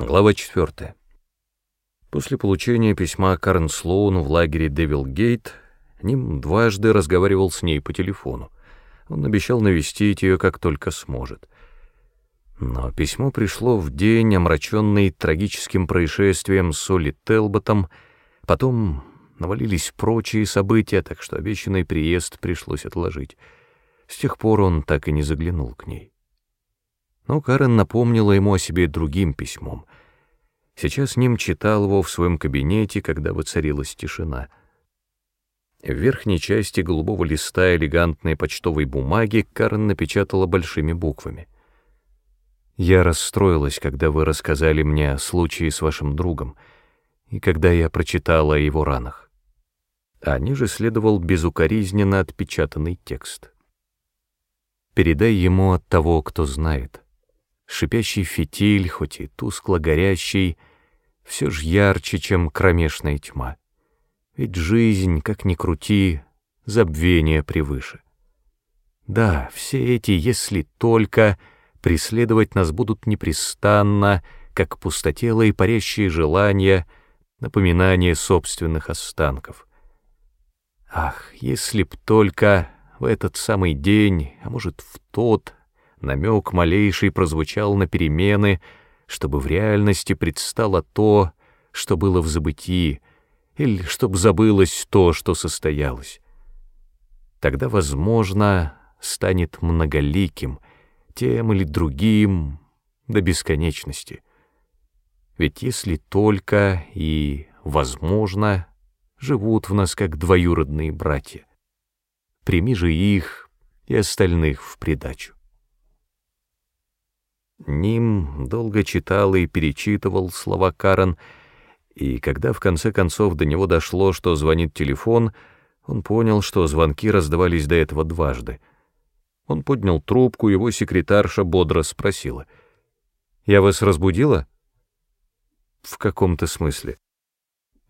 Глава 4. После получения письма Карен Слоун в лагере Девилгейт Ним дважды разговаривал с ней по телефону. Он обещал навестить ее, как только сможет. Но письмо пришло в день, омраченный трагическим происшествием с Соли Телботом, потом навалились прочие события, так что обещанный приезд пришлось отложить. С тех пор он так и не заглянул к ней. Но Карен напомнила ему о себе другим письмом. Сейчас Ним читал его в своем кабинете, когда воцарилась тишина. В верхней части голубого листа элегантной почтовой бумаги Карен напечатала большими буквами. «Я расстроилась, когда вы рассказали мне о случае с вашим другом, и когда я прочитала о его ранах». А ниже следовал безукоризненно отпечатанный текст. «Передай ему от того, кто знает» Шипящий фитиль, хоть и тускло горящий, все ж ярче, чем кромешная тьма. Ведь жизнь, как ни крути, забвение превыше. Да, все эти «если только» преследовать нас будут непрестанно, как пустотелые парящие желания, напоминание собственных останков. Ах, если б только в этот самый день, а может в тот, намек малейший прозвучал на перемены, чтобы в реальности предстало то, что было в забытии, или чтобы забылось то, что состоялось. Тогда, возможно, станет многоликим, тем или другим, до бесконечности. Ведь если только и, возможно, живут в нас как двоюродные братья, прими же их и остальных в придачу. Ним долго читал и перечитывал слова Карен, и когда в конце концов до него дошло, что звонит телефон, он понял, что звонки раздавались до этого дважды. Он поднял трубку, его секретарша бодро спросила. «Я вас разбудила?» «В каком-то смысле».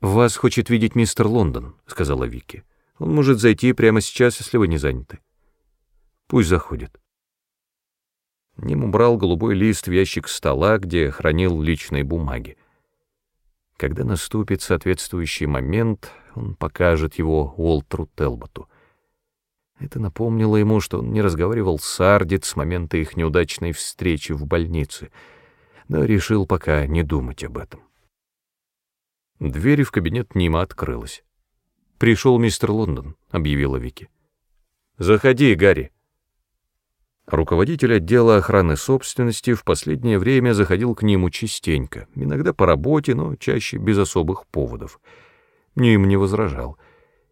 «Вас хочет видеть мистер Лондон», — сказала Вики. «Он может зайти прямо сейчас, если вы не заняты». «Пусть заходит». Ним убрал голубой лист в ящик стола, где хранил личные бумаги. Когда наступит соответствующий момент, он покажет его Уолтеру Телботу. Это напомнило ему, что он не разговаривал с Ардит с момента их неудачной встречи в больнице, но решил пока не думать об этом. Дверь в кабинет Нима открылась. «Пришел мистер Лондон», — объявила Вики. «Заходи, Гарри». Руководитель отдела охраны собственности в последнее время заходил к нему частенько, иногда по работе, но чаще без особых поводов. Ним не возражал.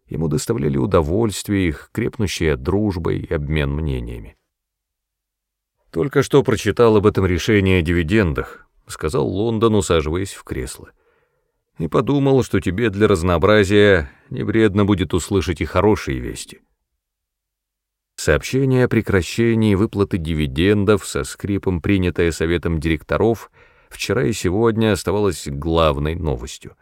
Ему доставляли удовольствие их крепнущая дружба и обмен мнениями. «Только что прочитал об этом решении о дивидендах», — сказал Лондон, усаживаясь в кресло. «И подумал, что тебе для разнообразия не вредно будет услышать и хорошие вести». Сообщение о прекращении выплаты дивидендов со скрипом, принятое Советом директоров, вчера и сегодня оставалось главной новостью.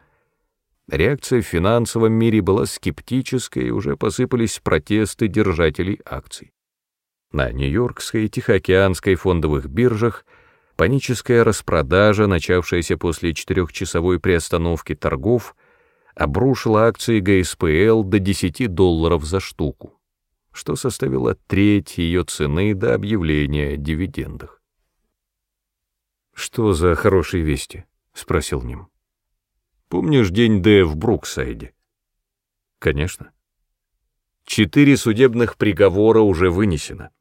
Реакция в финансовом мире была скептической, и уже посыпались протесты держателей акций. На Нью-Йоркской и Тихоокеанской фондовых биржах паническая распродажа, начавшаяся после четырехчасовой приостановки торгов, обрушила акции ГСПЛ до 10 долларов за штуку что составило треть ее цены до объявления о дивидендах. «Что за хорошие вести?» — спросил Ним. «Помнишь день Д в Бруксайде?» «Конечно». Четыре судебных приговора уже вынесено.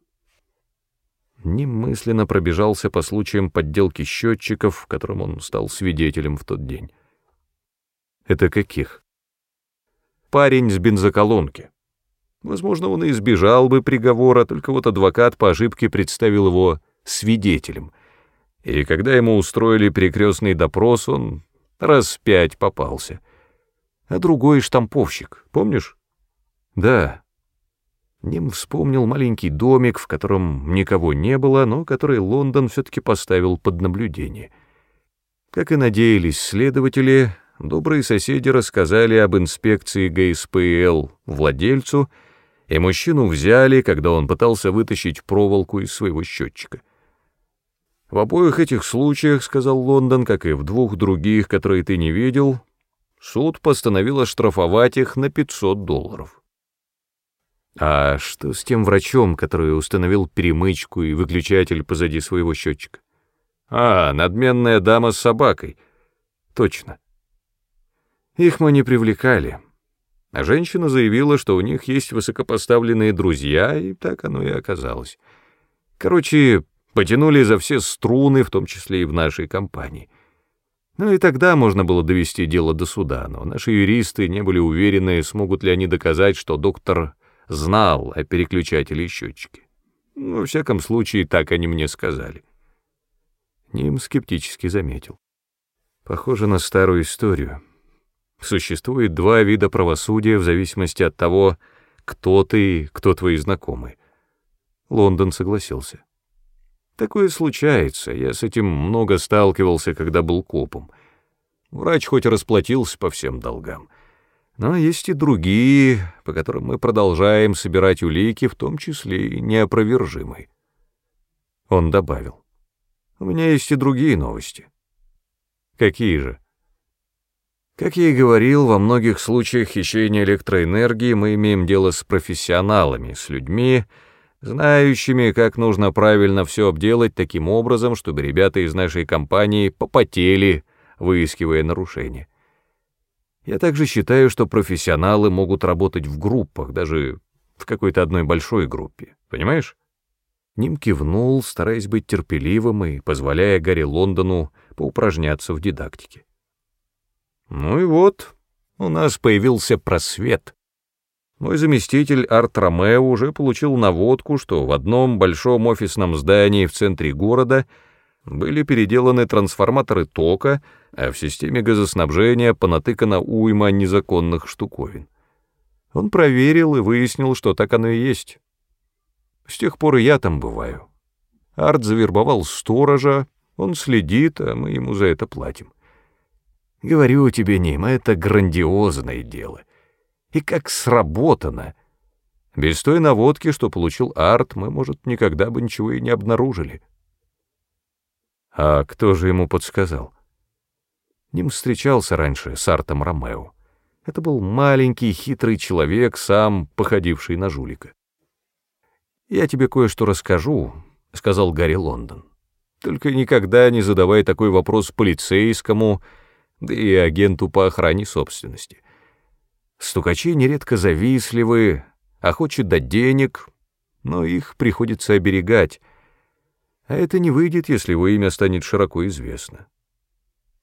Ним мысленно пробежался по случаям подделки счетчиков, которым он стал свидетелем в тот день. «Это каких?» «Парень с бензоколонки». Возможно, он и избежал бы приговора, только вот адвокат по ошибке представил его свидетелем. И когда ему устроили перекрестный допрос, он раз пять попался. А другой штамповщик, помнишь? Да. Ним вспомнил маленький домик, в котором никого не было, но который Лондон все-таки поставил под наблюдение. Как и надеялись следователи, добрые соседи рассказали об инспекции ГСПЛ владельцу — и мужчину взяли, когда он пытался вытащить проволоку из своего счетчика. В обоих этих случаях, — сказал Лондон, — как и в двух других, которые ты не видел, суд постановил оштрафовать их на 500 долларов. А что с тем врачом, который установил перемычку и выключатель позади своего счетчика? А, надменная дама с собакой. Точно. Их мы не привлекали. А женщина заявила, что у них есть высокопоставленные друзья, и так оно и оказалось. Короче, потянули за все струны, в том числе и в нашей компании. Ну и тогда можно было довести дело до суда, но наши юристы не были уверены, смогут ли они доказать, что доктор знал о переключателе и счетчике. Ну, во всяком случае, так они мне сказали. Ним скептически заметил. Похоже на старую историю. Существует два вида правосудия в зависимости от того, кто ты и кто твои знакомые. Лондон согласился. Такое случается, я с этим много сталкивался, когда был копом. Врач хоть расплатился по всем долгам. Но есть и другие, по которым мы продолжаем собирать улики, в том числе и неопровержимые. Он добавил. У меня есть и другие новости. Какие же? Как я и говорил, во многих случаях хищения электроэнергии мы имеем дело с профессионалами, с людьми, знающими, как нужно правильно все обделать таким образом, чтобы ребята из нашей компании попотели, выискивая нарушения. Я также считаю, что профессионалы могут работать в группах, даже в какой-то одной большой группе. Понимаешь? Ним кивнул, стараясь быть терпеливым и позволяя Гарри Лондону поупражняться в дидактике. Ну и вот, у нас появился просвет. Мой заместитель Арт Ромео уже получил наводку, что в одном большом офисном здании в центре города были переделаны трансформаторы тока, а в системе газоснабжения понатыкана уйма незаконных штуковин. Он проверил и выяснил, что так оно и есть. С тех пор и я там бываю. Арт завербовал сторожа, он следит, а мы ему за это платим. Говорю тебе, Ним, это грандиозное дело. И как сработано. Без той наводки, что получил Арт, мы, может, никогда бы ничего и не обнаружили. А кто же ему подсказал? Ним встречался раньше с Артом Ромео. Это был маленький хитрый человек, сам походивший на жулика. «Я тебе кое-что расскажу», — сказал Гарри Лондон. «Только никогда не задавай такой вопрос полицейскому, да и агенту по охране собственности. Стукачи нередко завистливы, охочут дать денег, но их приходится оберегать, а это не выйдет, если его имя станет широко известно.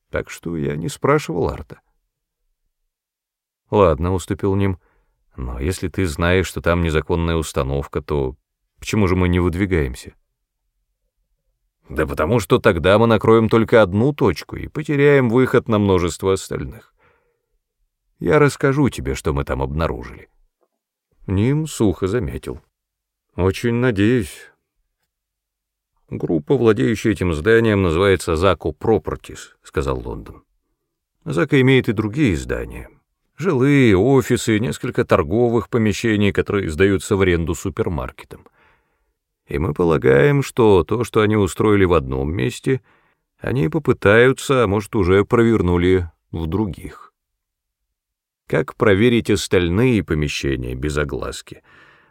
Так что я не спрашивал Арта. «Ладно», — уступил Ним, — «но если ты знаешь, что там незаконная установка, то Почему же мы не выдвигаемся? Да потому что тогда мы накроем только одну точку и потеряем выход на множество остальных. Я расскажу тебе, что мы там обнаружили. Ним сухо заметил. Очень надеюсь. Группа, владеющая этим зданием, называется Зако Пропертис, сказал Лондон. Зака имеет и другие здания. Жилые, офисы, несколько торговых помещений, которые сдаются в аренду супермаркетам и мы полагаем, что то, что они устроили в одном месте, они попытаются, а может, уже провернули в других. Как проверить остальные помещения без огласки?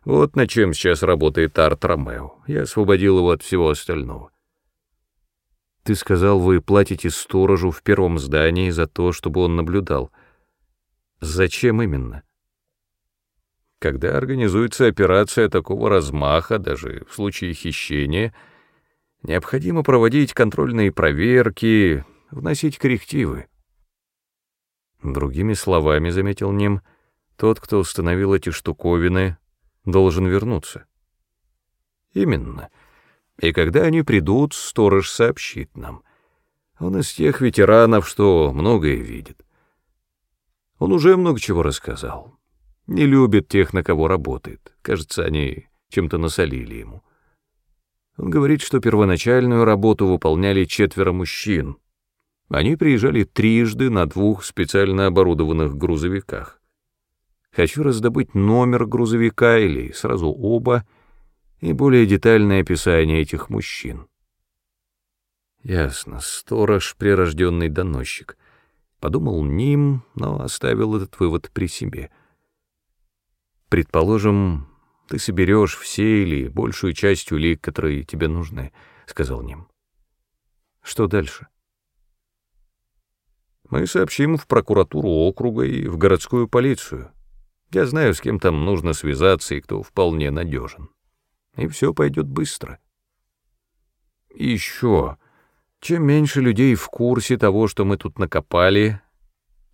Вот над чем сейчас работает Арт Ромео. Я освободил его от всего остального. Ты сказал, вы платите сторожу в первом здании за то, чтобы он наблюдал. Зачем именно? — когда организуется операция такого размаха, даже в случае хищения, необходимо проводить контрольные проверки, вносить коррективы. Другими словами, заметил Ним, тот, кто установил эти штуковины, должен вернуться. Именно. И когда они придут, сторож сообщит нам. Он из тех ветеранов, что многое видит. Он уже много чего рассказал. Не любит тех, на кого работает. Кажется, они чем-то насолили ему. Он говорит, что первоначальную работу выполняли четверо мужчин. Они приезжали трижды на двух специально оборудованных грузовиках. Хочу раздобыть номер грузовика или сразу оба и более детальное описание этих мужчин. Ясно, сторож, прирожденный доносчик. Подумал Ним, но оставил этот вывод при себе. Предположим, ты соберешь все или большую часть улик, которые тебе нужны, — сказал Ним. Что дальше? Мы сообщим в прокуратуру округа и в городскую полицию. Я знаю, с кем там нужно связаться и кто вполне надежен. И все пойдет быстро. Еще, чем меньше людей в курсе того, что мы тут накопали,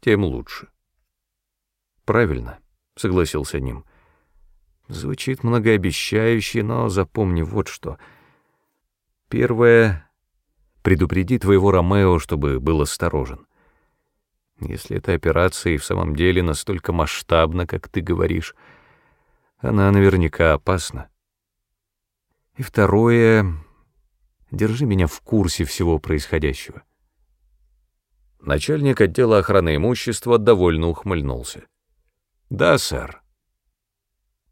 тем лучше. Правильно, согласился Ним. Звучит многообещающе, но запомни вот что. Первое — предупреди твоего Ромео, чтобы был осторожен. Если эта операция и в самом деле настолько масштабна, как ты говоришь, она наверняка опасна. И второе — держи меня в курсе всего происходящего. Начальник отдела охраны имущества довольно ухмыльнулся. «Да, сэр».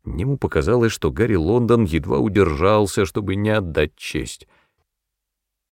Нему показалось, что Гарри Лондон едва удержался, чтобы не отдать честь.